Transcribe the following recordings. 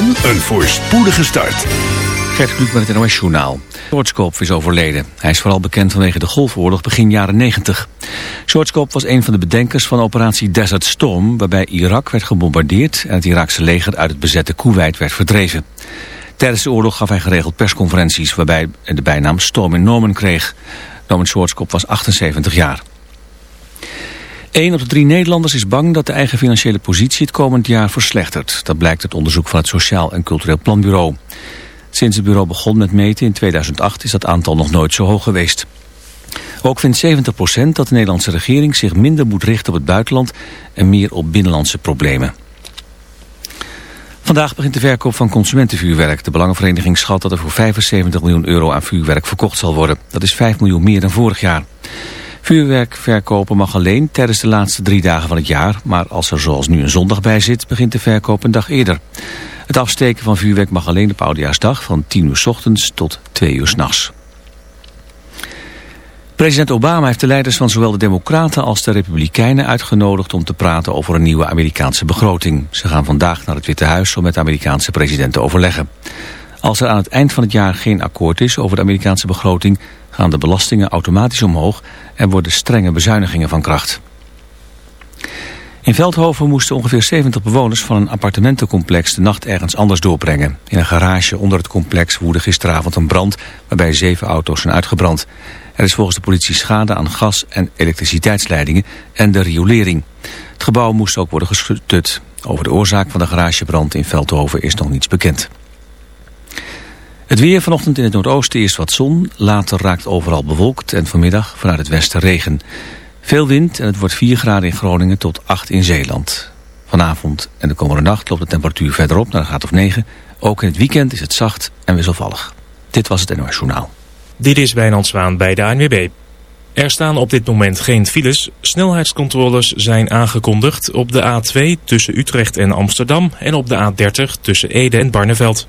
en een voorspoedige start. Gert Kluk met het NOS Journaal. Schwarzkopf is overleden. Hij is vooral bekend vanwege de Golfoorlog begin jaren 90. Schwarzkopf was een van de bedenkers van operatie Desert Storm... waarbij Irak werd gebombardeerd en het Iraakse leger uit het bezette Kuwait werd verdreven. Tijdens de oorlog gaf hij geregeld persconferenties... waarbij de bijnaam Storm in Norman kreeg. Norman Schwarzkopf was 78 jaar. Een op de drie Nederlanders is bang dat de eigen financiële positie het komend jaar verslechtert. Dat blijkt uit onderzoek van het Sociaal en Cultureel Planbureau. Sinds het bureau begon met meten in 2008 is dat aantal nog nooit zo hoog geweest. Ook vindt 70% dat de Nederlandse regering zich minder moet richten op het buitenland en meer op binnenlandse problemen. Vandaag begint de verkoop van consumentenvuurwerk. De Belangenvereniging schat dat er voor 75 miljoen euro aan vuurwerk verkocht zal worden. Dat is 5 miljoen meer dan vorig jaar. Vuurwerk verkopen mag alleen tijdens de laatste drie dagen van het jaar, maar als er zoals nu een zondag bij zit, begint de verkoop een dag eerder. Het afsteken van vuurwerk mag alleen op Oudejaarsdag van 10 uur s ochtends tot 2 uur s nachts. President Obama heeft de leiders van zowel de Democraten als de Republikeinen uitgenodigd om te praten over een nieuwe Amerikaanse begroting. Ze gaan vandaag naar het Witte Huis om met de Amerikaanse president te overleggen. Als er aan het eind van het jaar geen akkoord is over de Amerikaanse begroting, gaan de belastingen automatisch omhoog en worden strenge bezuinigingen van kracht. In Veldhoven moesten ongeveer 70 bewoners van een appartementencomplex de nacht ergens anders doorbrengen. In een garage onder het complex woedde gisteravond een brand waarbij zeven auto's zijn uitgebrand. Er is volgens de politie schade aan gas- en elektriciteitsleidingen en de riolering. Het gebouw moest ook worden geschut. Over de oorzaak van de garagebrand in Veldhoven is nog niets bekend. Het weer vanochtend in het noordoosten is wat zon. Later raakt overal bewolkt en vanmiddag vanuit het westen regen. Veel wind en het wordt 4 graden in Groningen tot 8 in Zeeland. Vanavond en de komende nacht loopt de temperatuur verder op naar een graad of 9. Ook in het weekend is het zacht en wisselvallig. Dit was het NOS Journaal. Dit is Wijnand Zwaan bij de ANWB. Er staan op dit moment geen files. Snelheidscontroles zijn aangekondigd op de A2 tussen Utrecht en Amsterdam... en op de A30 tussen Ede en Barneveld.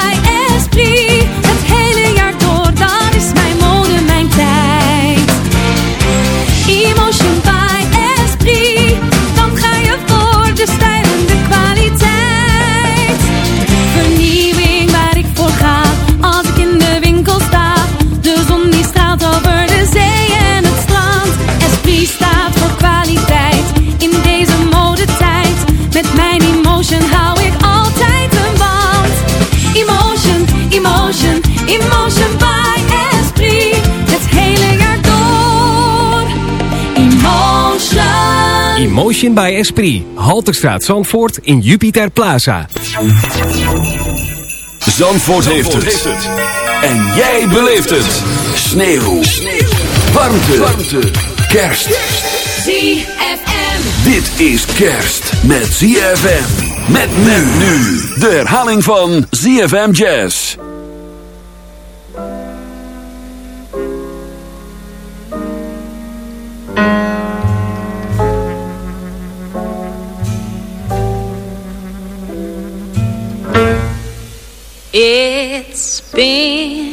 Emotion. Emotion by Esprit. Halterstraat Zandvoort in Jupiter Plaza. Zandvoort, heeft, het. En jij beleeft het. Sneeuw. Warmte. Warmte. Kerst. ZFM. Dit is kerst met ZFM. Met men nu. De herhaling van ZFM Jazz. It's been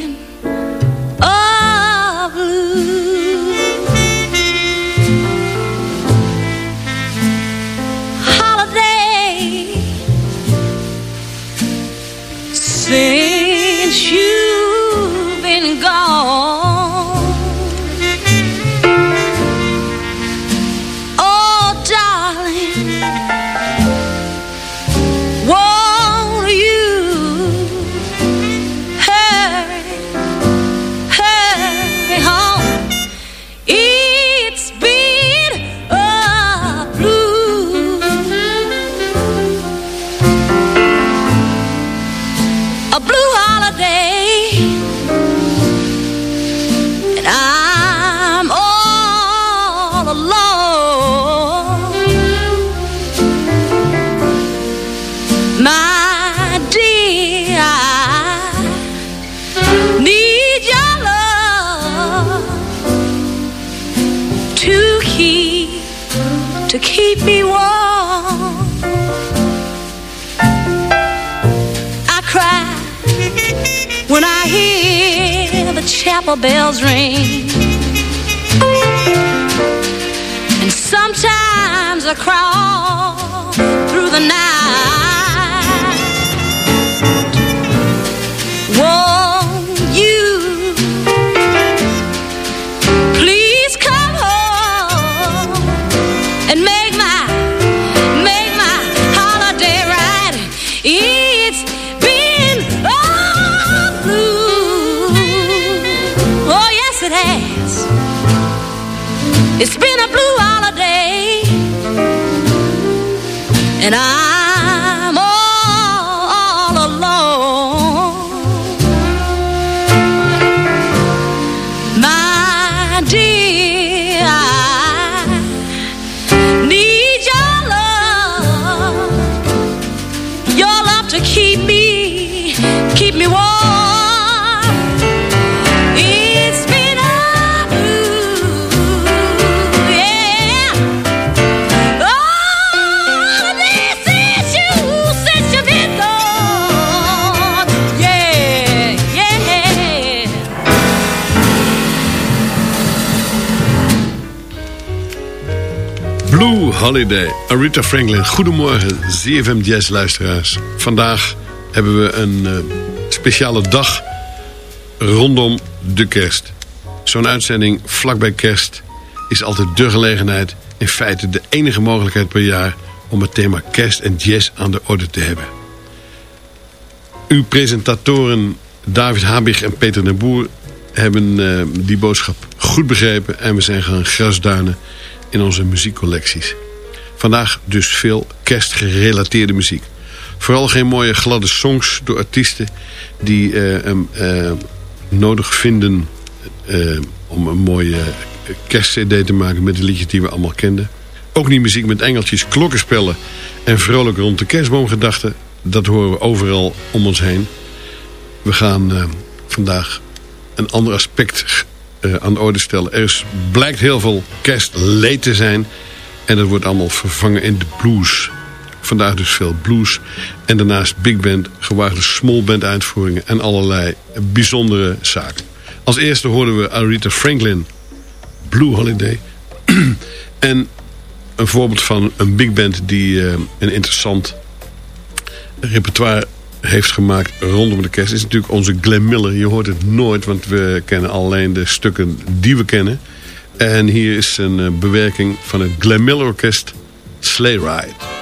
chapel bells ring. And sometimes I crawl Holiday, Aretha Franklin. Goedemorgen, ZFM Jazz luisteraars. Vandaag hebben we een eh, speciale dag rondom de kerst. Zo'n uitzending vlakbij kerst is altijd de gelegenheid... in feite de enige mogelijkheid per jaar... om het thema kerst en jazz aan de orde te hebben. Uw presentatoren David Habig en Peter den Boer... hebben eh, die boodschap goed begrepen... en we zijn gaan grasduinen in onze muziekcollecties. Vandaag dus veel kerstgerelateerde muziek. Vooral geen mooie gladde songs door artiesten die eh, hem, eh, nodig vinden eh, om een mooie kerstcd te maken met de liedjes die we allemaal kenden. Ook niet muziek met engeltjes, klokkenspellen en vrolijk rond de kerstboomgedachten. Dat horen we overal om ons heen. We gaan vandaag een ander aspect aan de orde stellen. Er blijkt heel veel kerstleed te zijn. En dat wordt allemaal vervangen in de blues. Vandaag dus veel blues. En daarnaast big band, gewaagde small band uitvoeringen. En allerlei bijzondere zaken. Als eerste hoorden we Aretha Franklin. Blue Holiday. en een voorbeeld van een big band die eh, een interessant repertoire heeft gemaakt rondom de kerst... is natuurlijk onze Glenn Miller. Je hoort het nooit, want we kennen alleen de stukken die we kennen. En hier is een eh, bewerking van het Glenn Miller Orkest Sleigh Ride.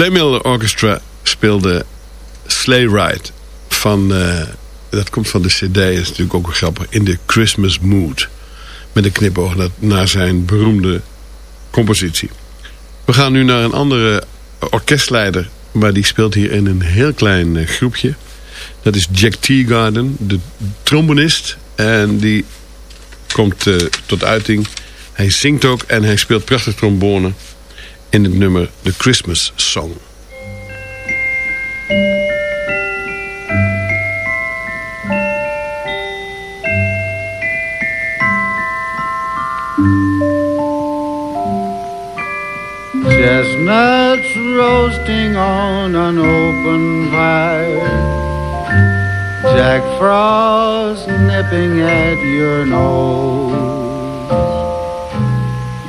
Glenn Miller Orchestra speelde Sleigh Ride. Van, eh, dat komt van de cd, is natuurlijk ook wel grappig. In de Christmas Mood. Met een knipoog naar- naar zijn beroemde compositie. We gaan nu naar een andere orkestleider. Maar die speelt hier in een heel klein eh, groepje. Dat is Jack Teagarden, de trombonist. En die komt eh, tot uiting. Hij zingt ook en hij speelt prachtig trombone in het nummer The Christmas Song. Chestnuts roasting on an open fire. Jack Frost nipping at your nose.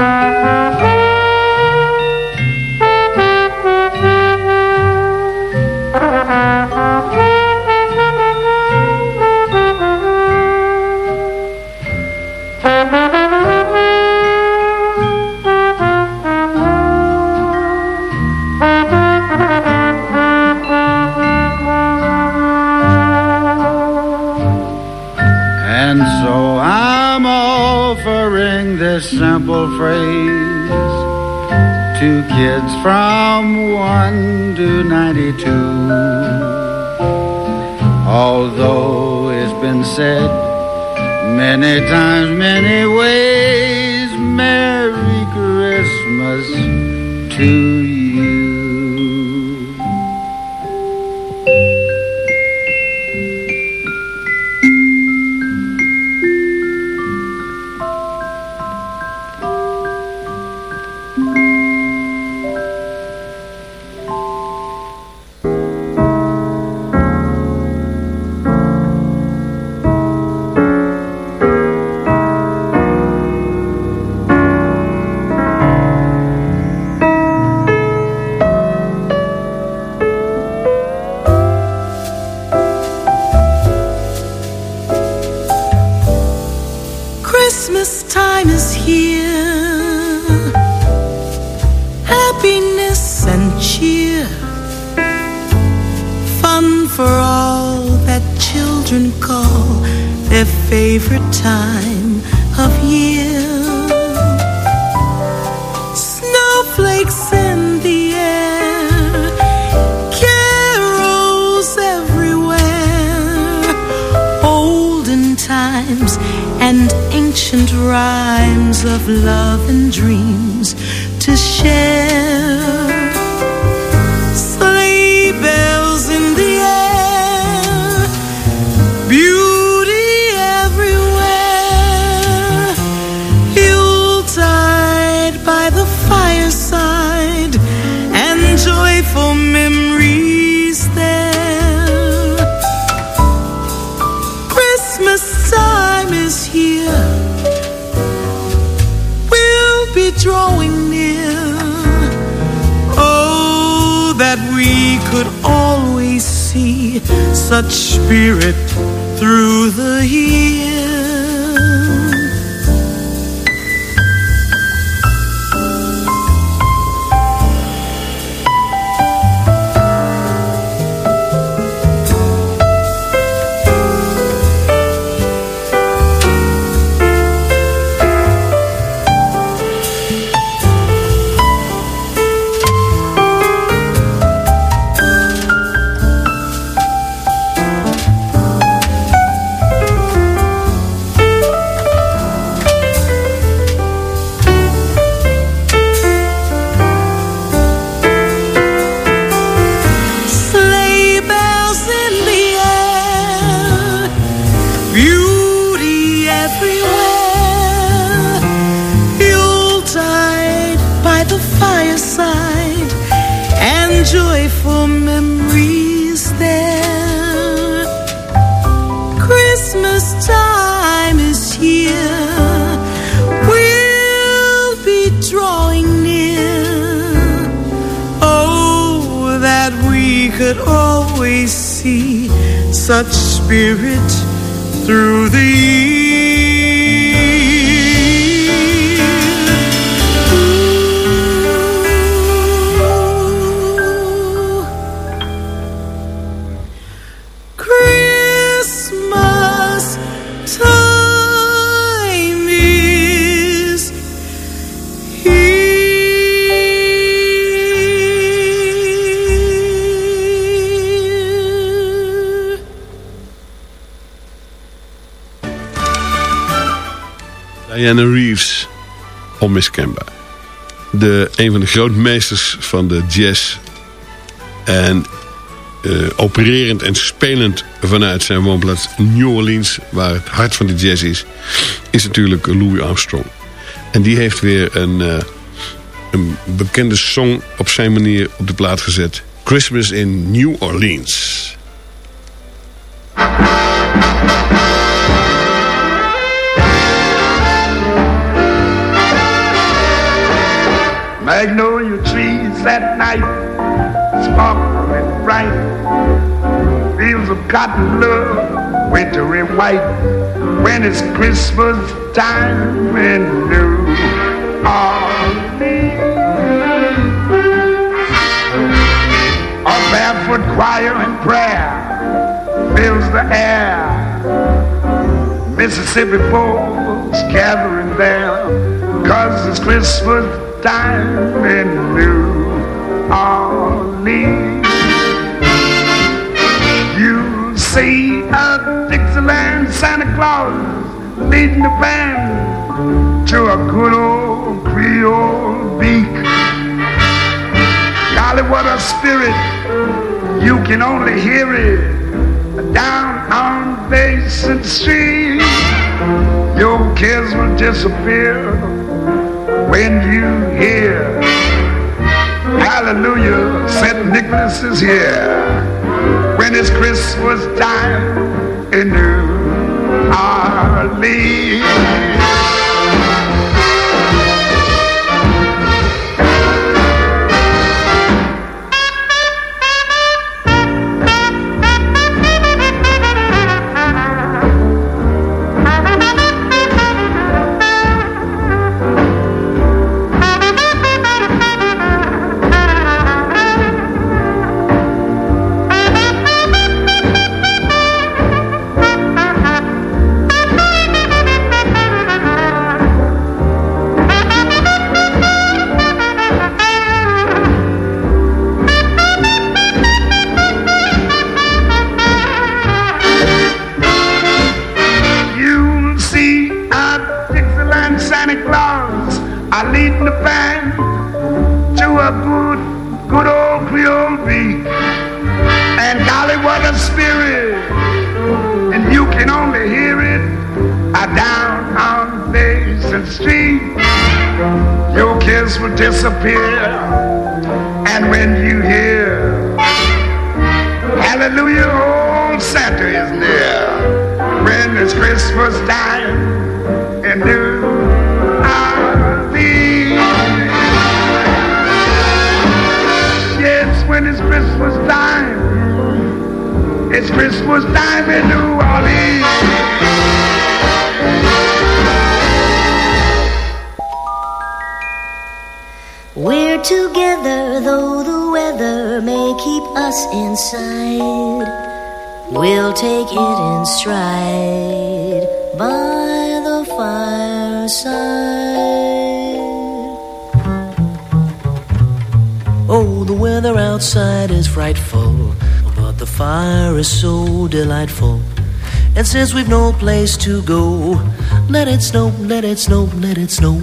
Thank you. Simple phrase to kids from 1 to 92. Although it's been said many times, many ways, Merry Christmas to you. Onmiskenbaar. De, een van de grootmeesters van de jazz. En eh, opererend en spelend vanuit zijn woonplaats New Orleans... waar het hart van de jazz is, is natuurlijk Louis Armstrong. En die heeft weer een, eh, een bekende song op zijn manier op de plaat gezet. Christmas in New Orleans. Magnolia trees at night, sparkling bright. Fields of cotton love, wintry white. When it's Christmas time in New Orleans. A barefoot choir and prayer fills the air. Mississippi folks gathering there, cause it's Christmas time in New Orleans. You see a Dixieland Santa Claus leading the band to a good old Creole beak. Golly, what a spirit! You can only hear it down on Basin Street. Your kids will disappear when you hear Hallelujah, St. Nicholas is here. When it's Christmas time in New Orleans. Will disappear. And when you hear Hallelujah, old Santa is near. When it's Christmas time in New. Yes, when it's Christmas time It's Christmas time in New Orleans. We're together though the weather may keep us inside. We'll take it in stride by the fireside. Oh, the weather outside is frightful, but the fire is so delightful. And since we've no place to go, let it snow, let it snow, let it snow.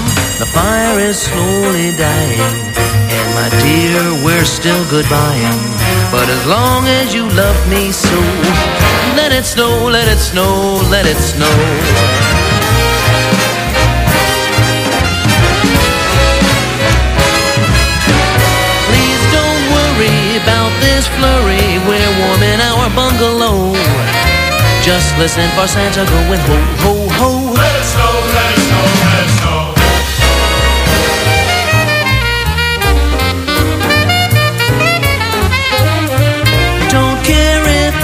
The fire is slowly dying, and my dear, we're still goodbying. But as long as you love me so, let it snow, let it snow, let it snow. Please don't worry about this flurry, we're warm in our bungalow. Just listen for Santa going ho, ho, ho. Let it snow,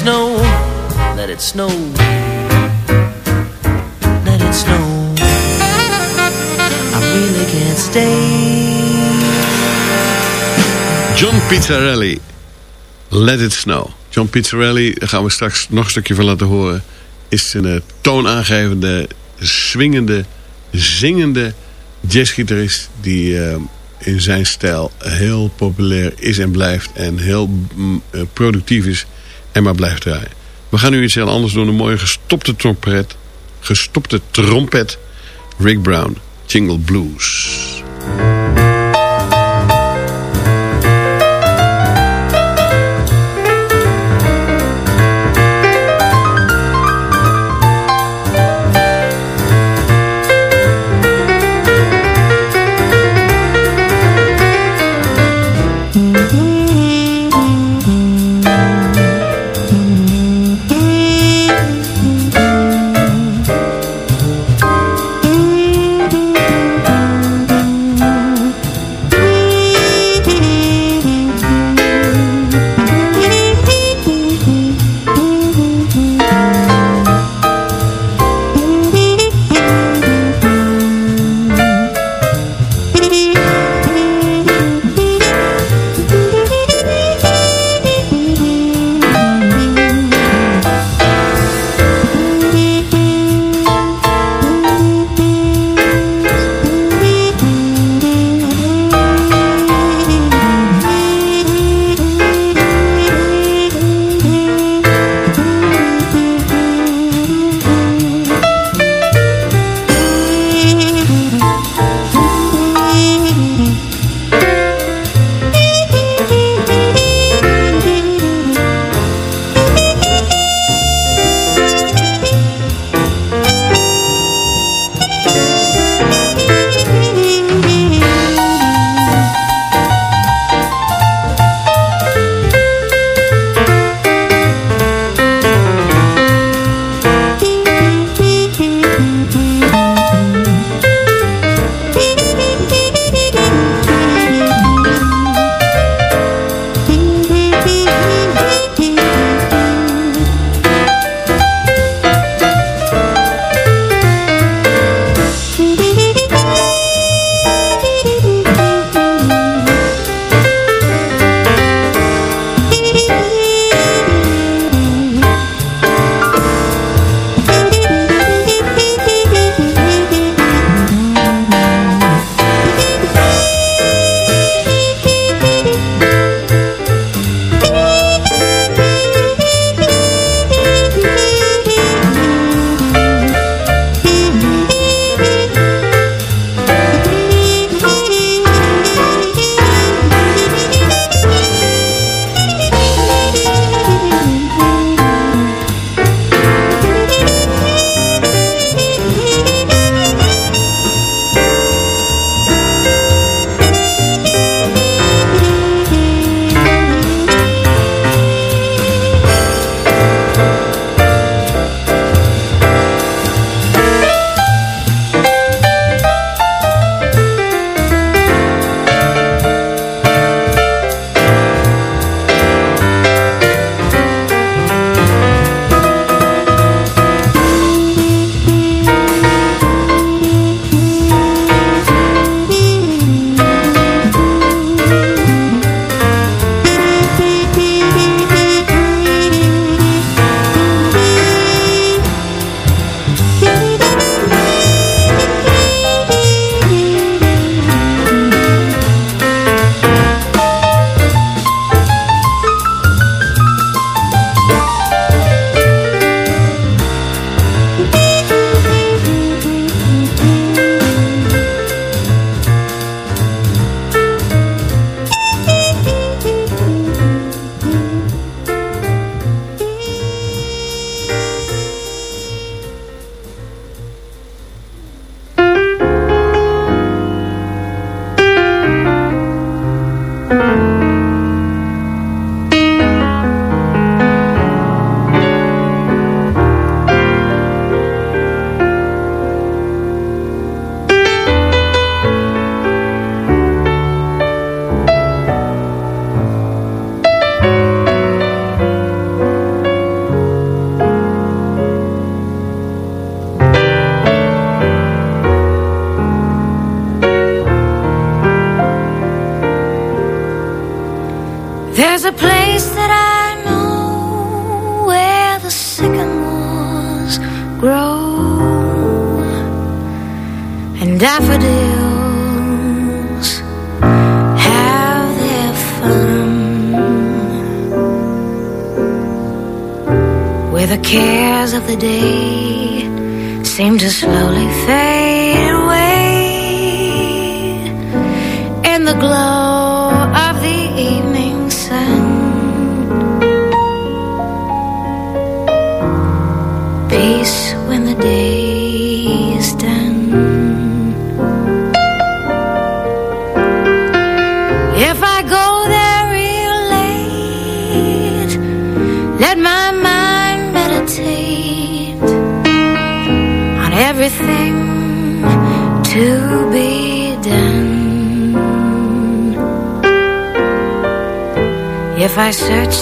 Snow, let it snow, let it snow. I really can't stay. John Pizzarelli, Let It Snow. John Pizzarelli, daar gaan we straks nog een stukje van laten horen... is een uh, toonaangevende, swingende, zingende jazzgitarist... die uh, in zijn stijl heel populair is en blijft... en heel mm, uh, productief is en maar blijft draaien. We gaan nu iets heel anders doen. Een mooie gestopte trompet. Gestopte trompet. Rick Brown, Jingle Blues.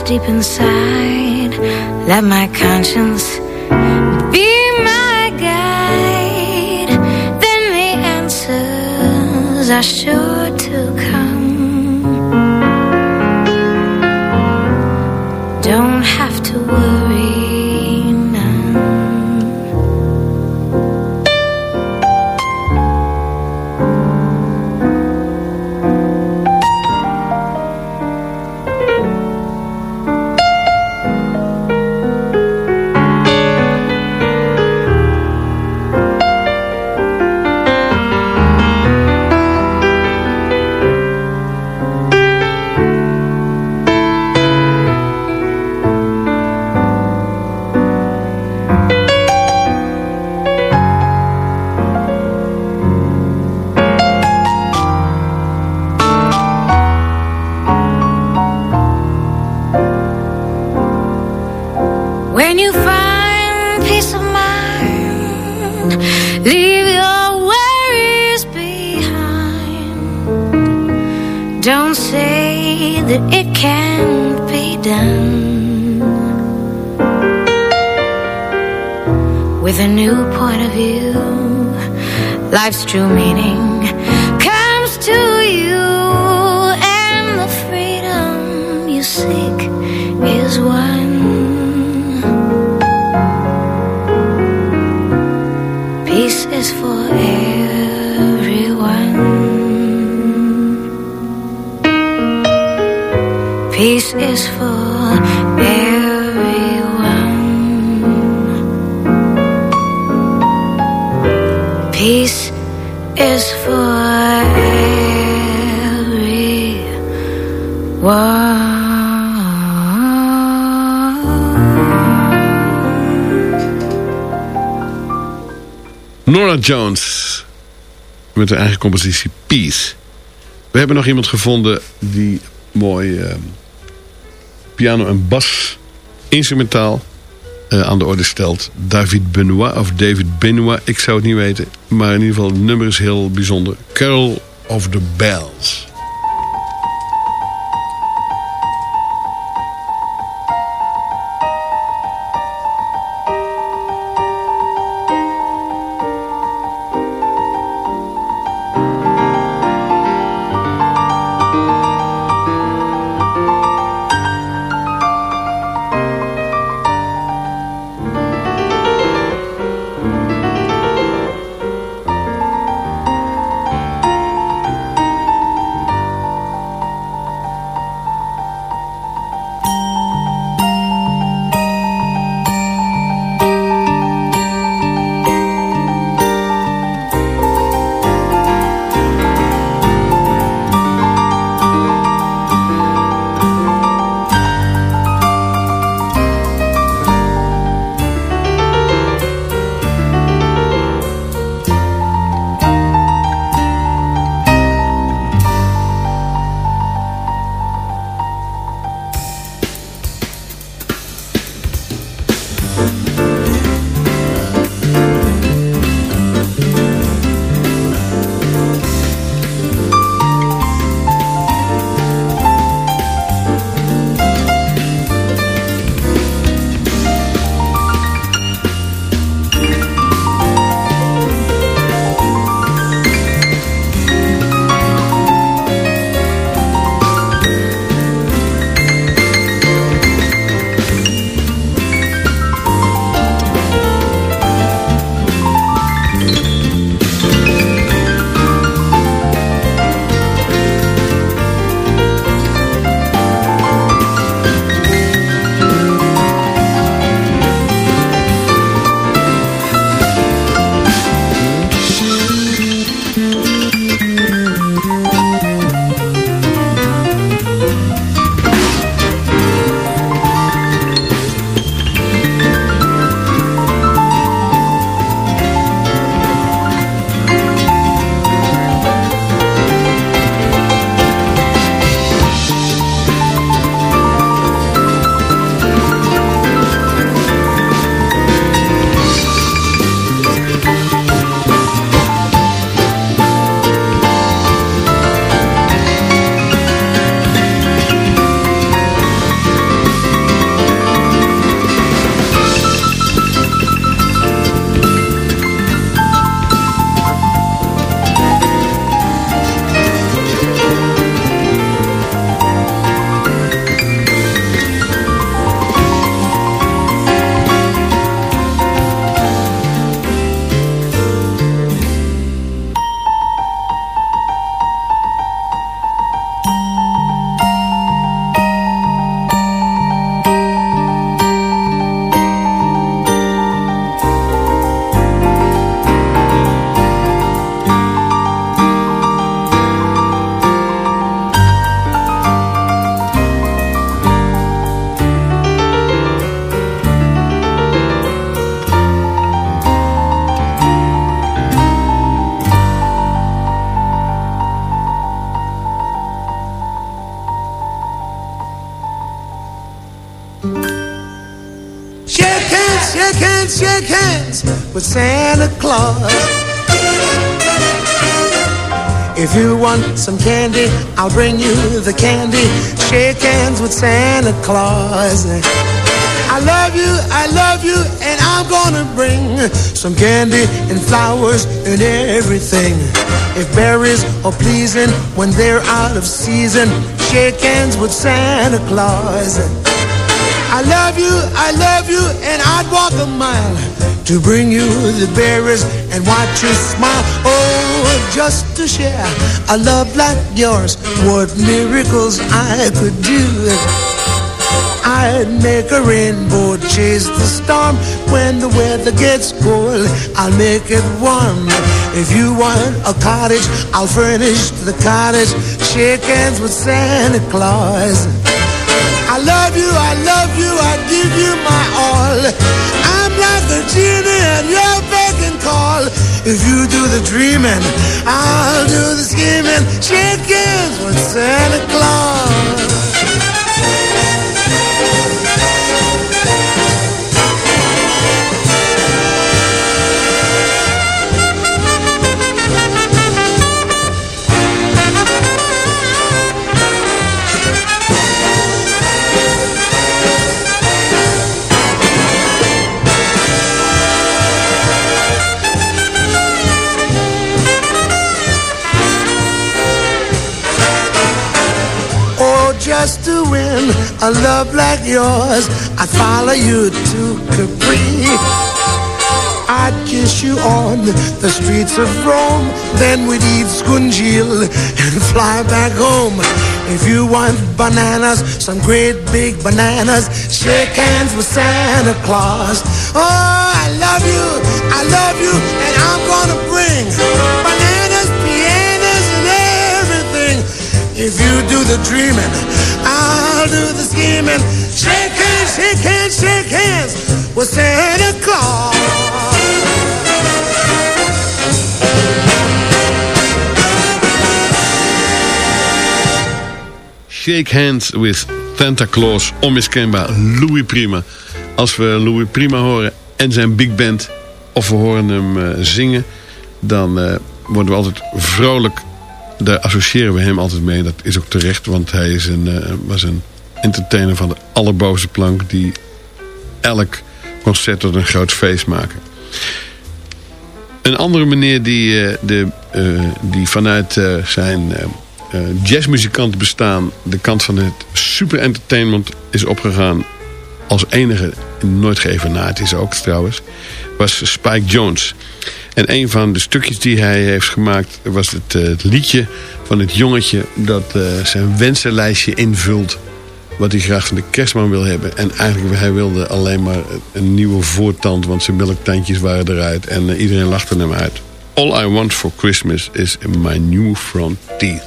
Deep inside, let my conscience be my guide, then the answers are sure Nora Jones. Met haar eigen compositie Peace. We hebben nog iemand gevonden die mooi eh, piano en bas instrumentaal eh, aan de orde stelt. David Benoit of David Benoit, ik zou het niet weten. Maar in ieder geval, het nummer is heel bijzonder. Carol of the Bells. Shake hands with Santa Claus. If you want some candy, I'll bring you the candy. Shake hands with Santa Claus. I love you, I love you, and I'm gonna bring some candy and flowers and everything. If berries are pleasing when they're out of season, shake hands with Santa Claus. I love you, I love you, and I'd walk a mile to bring you the berries and watch you smile. Oh, just to share a love like yours, what miracles I could do. I'd make a rainbow chase the storm when the weather gets cold. I'll make it warm. If you want a cottage, I'll furnish the cottage. Shake hands with Santa Claus. I love you, I love you, I give you my all. I'm like a genie and you're beck and call. If you do the dreaming, I'll do the scheming. Shake hands with Santa Claus. Just to win a love like yours, I'd follow you to Capri. I'd kiss you on the streets of Rome. Then we'd eat scungil and fly back home. If you want bananas, some great big bananas, shake hands with Santa Claus. Oh, I love you, I love you, and I'm gonna bring bananas, If you do the dreaming, I'll do the scheming. Shake hands, shake hands, shake hands with Santa Claus. Shake Hands with Santa Claus, onmiskenbaar Louis Prima. Als we Louis Prima horen en zijn big band, of we horen hem eh, zingen... dan eh, worden we altijd vrolijk. Daar associëren we hem altijd mee. Dat is ook terecht, want hij is een, eh, was een entertainer van de allerbovenste plank... die elk concert tot een groot feest maken. Een andere meneer die, eh, de, eh, die vanuit zijn jazzmuzikant bestaan... de kant van het super entertainment is opgegaan... als enige, nooit geëvenaard is ook trouwens... was Spike Jones. En een van de stukjes die hij heeft gemaakt... was het, eh, het liedje van het jongetje... dat eh, zijn wensenlijstje invult wat hij graag van de kerstman wil hebben. En eigenlijk hij wilde alleen maar een nieuwe voortand... want zijn melktandjes waren eruit en eh, iedereen lachte hem uit. All I want for Christmas is my new front teeth.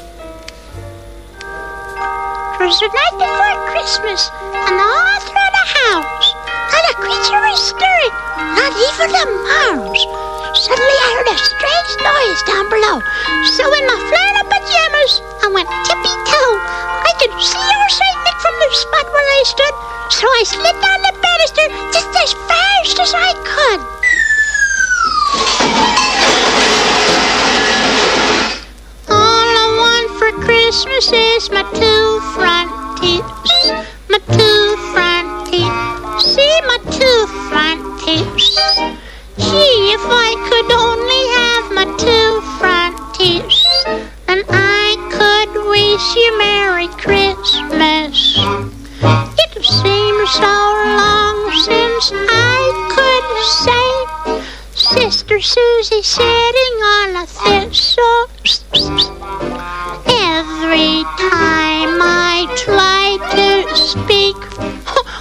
The night before Christmas, and all through the house, not a creature was stirring, not even a mouse. Suddenly I heard a strange noise down below. So in my flannel pajamas, I went tippy-toe. I could see your Saint Nick from the spot where I stood, so I slid down the banister just as fast as I could. All I want for Christmas is my two front teeth. My two front teeth. See my two front teeth. Gee, if I could only have my two front teeth, then I could wish you Merry Christmas. It seems so long since I could say Sister Susie sitting on a thistle. Every time I try to speak,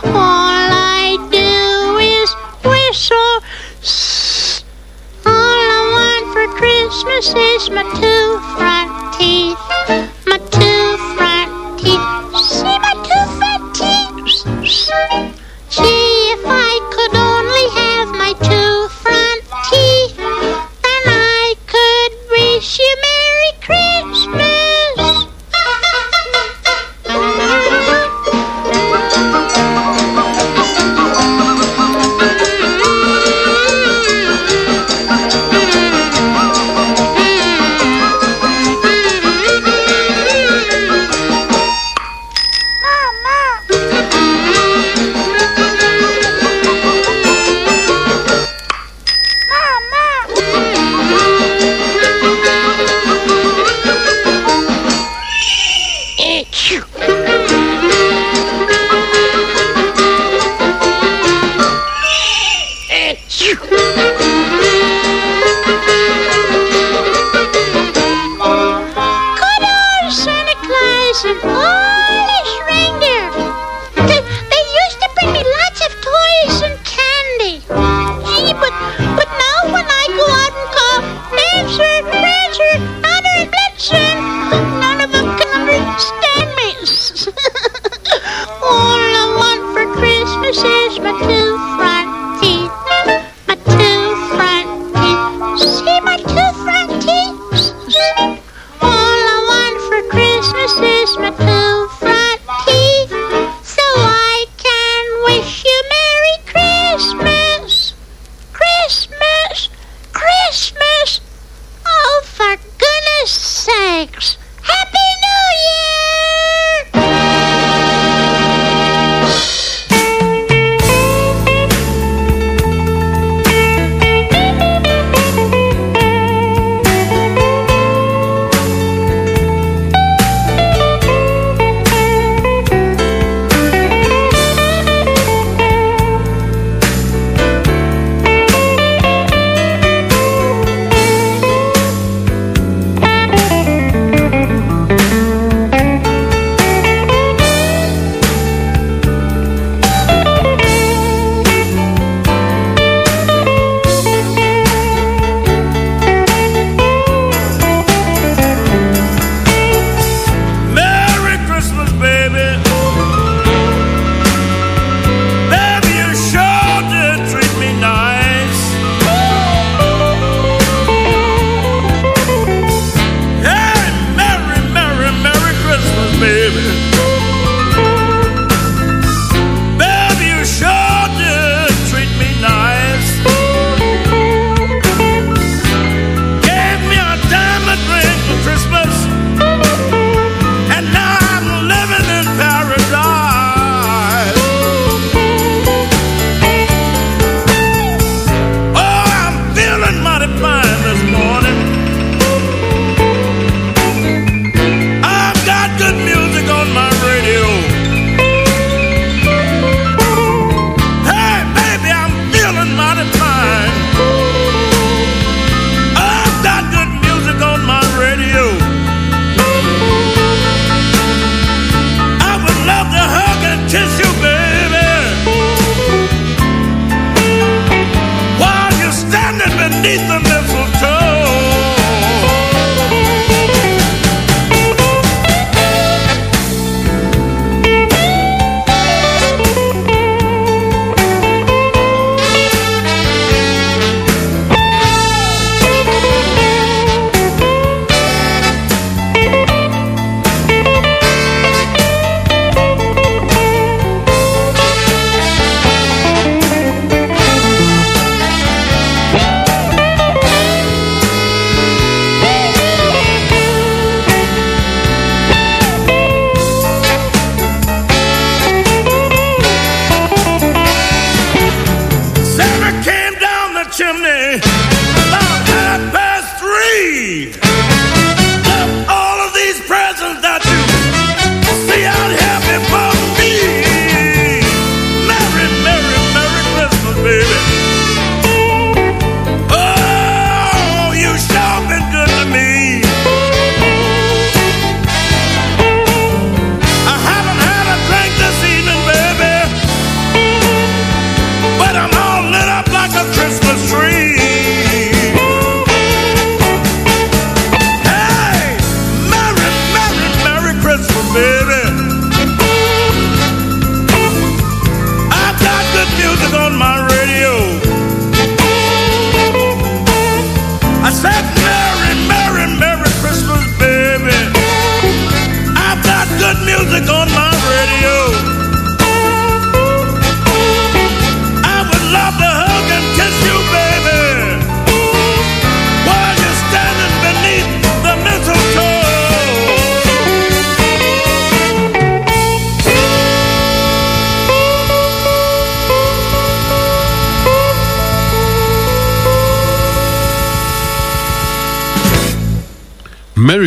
all oh, Christmas is my two front teeth. My two front teeth. See my two front teeth. Gee, if I could only have my two front teeth, then I could wish you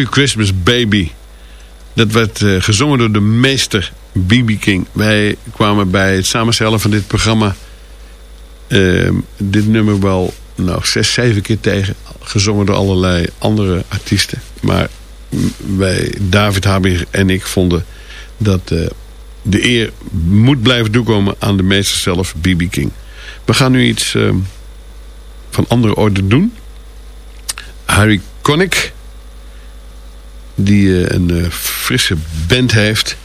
Christmas Baby. Dat werd eh, gezongen door de meester B.B. King. Wij kwamen bij het samenstellen van dit programma... eh, dit nummer wel nou, zes, zeven keer tegen. Gezongen door allerlei andere artiesten. Maar wij, David Habig en ik vonden dat eh, de eer moet blijven toekomen aan de meester zelf, B.B. King. We gaan nu iets eh, van andere orde doen. Harry Connick die eh, een eh, frisse band heeft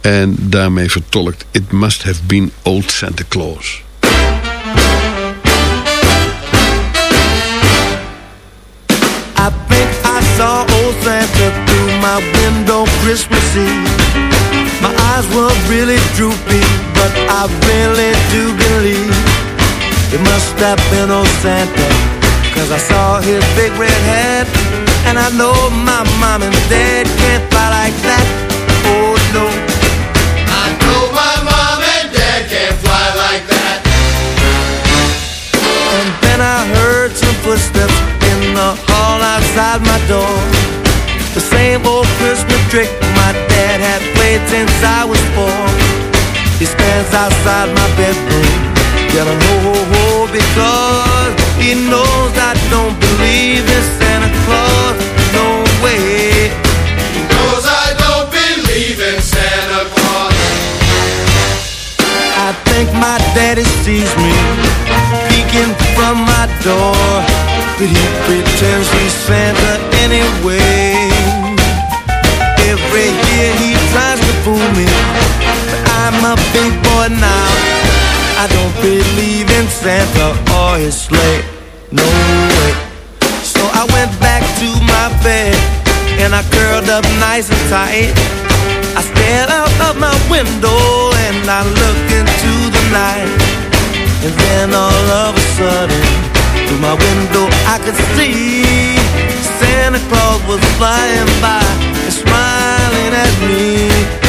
en daarmee vertolkt It Must Have Been Old Santa Claus. I think I saw old Santa through my window Christmas Eve. My eyes were really droopy, but I really do believe it must have been old Santa. Cause I saw his big red hat, and I know my mom and dad can't fly like that. Oh no. I know my mom and dad can't fly like that. And then I heard some footsteps in the hall outside my door. The same old Christmas trick my dad had played since I was four. He stands outside my bedroom, ho ho because he knows I don't believe in Santa Claus. No way. He knows I don't believe in Santa Claus. I think my daddy sees me peeking from my door, but he pretends he's Santa anyway. Every year he tries to fool me, but I'm a big boy now. I don't believe in Santa or his sleigh, no way. So I went back to my bed and I curled up nice and tight. I stared out of my window and I looked into the night. And then all of a sudden, through my window I could see Santa Claus was flying by and smiling at me.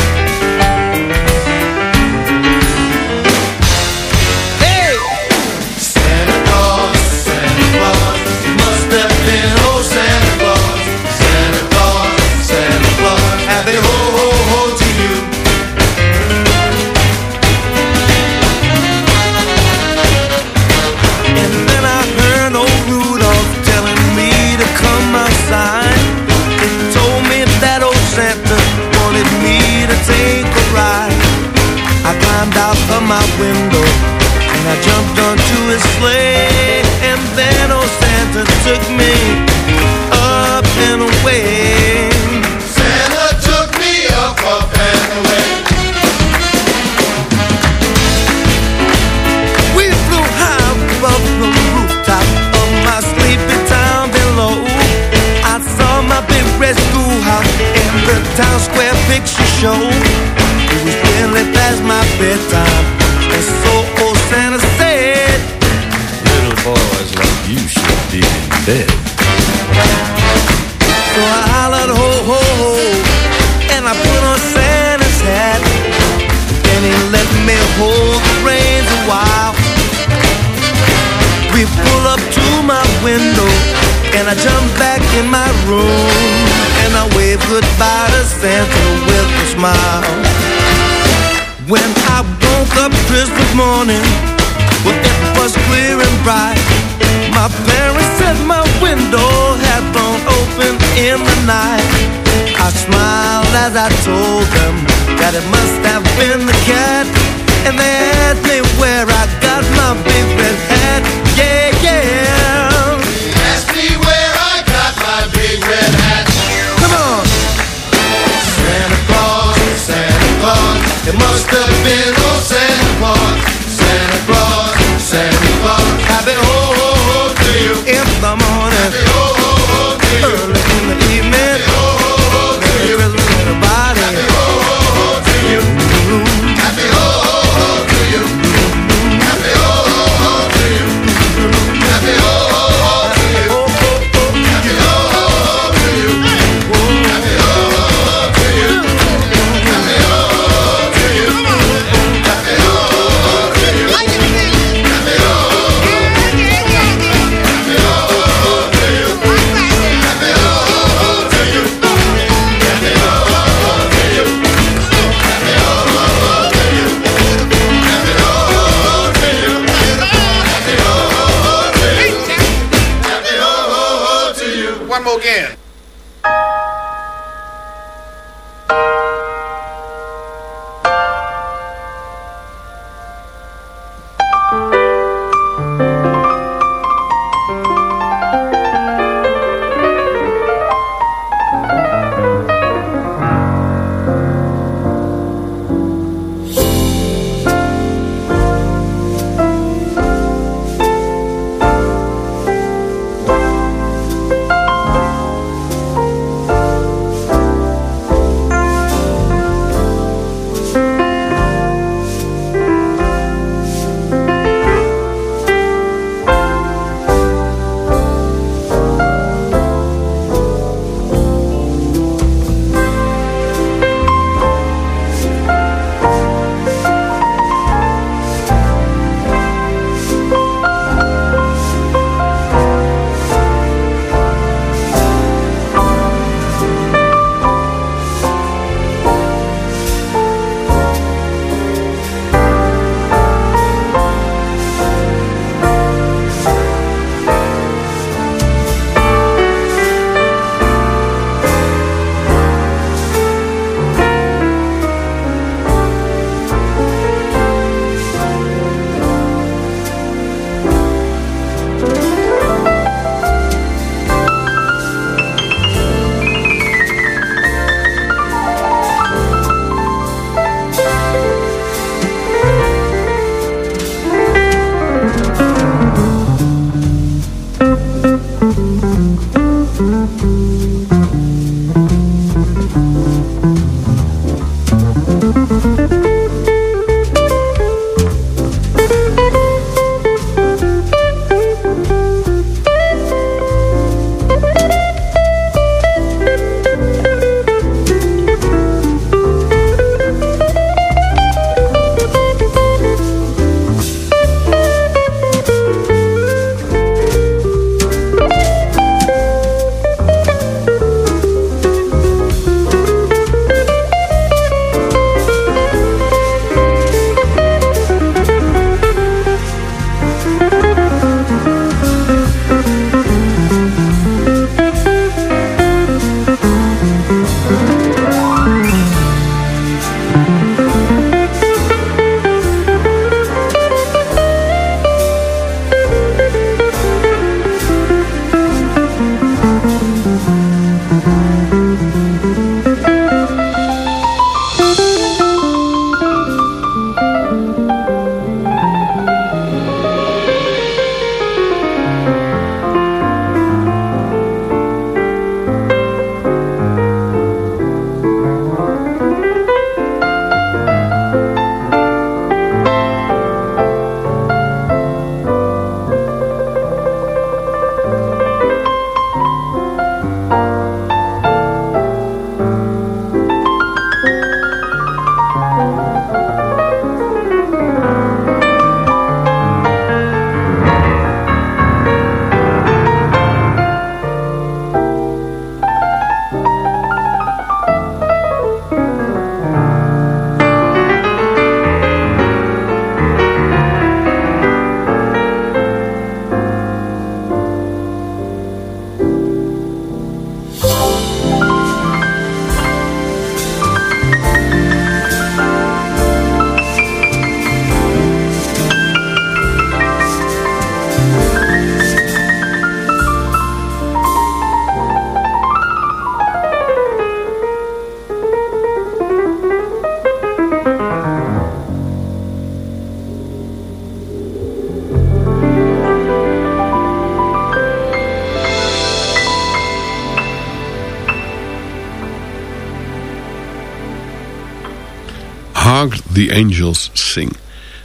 The Angels Sing.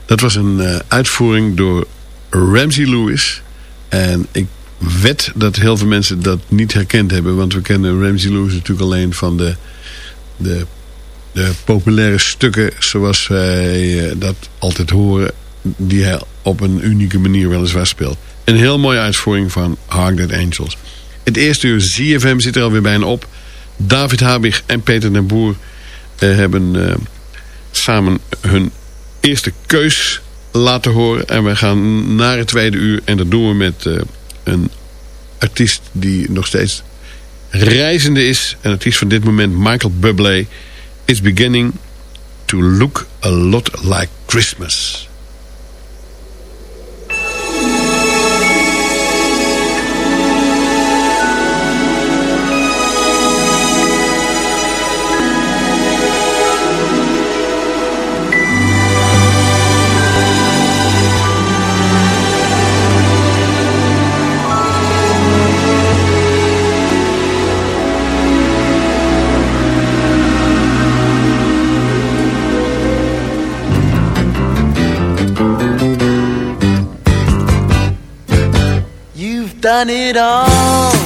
Dat was een eh, uitvoering door Ramsey Lewis. En ik wed dat heel veel mensen dat niet herkend hebben. Want we kennen Ramsey Lewis natuurlijk alleen van de, de, de populaire stukken zoals wij eh, dat altijd horen. Die hij op een unieke manier weliswaar speelt. Een heel mooie uitvoering van Hark the Angels. Het eerste uur ZFM zit er alweer bijna op. David Habig en Peter den Boer eh, hebben... samen hun eerste keus laten horen. En wij gaan naar het tweede uur. En dat doen we met eh, een artiest die nog steeds reizende is. En is van dit moment Michael Bublé. It's beginning to look a lot like Christmas. Done it all.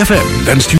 ZFM wenst u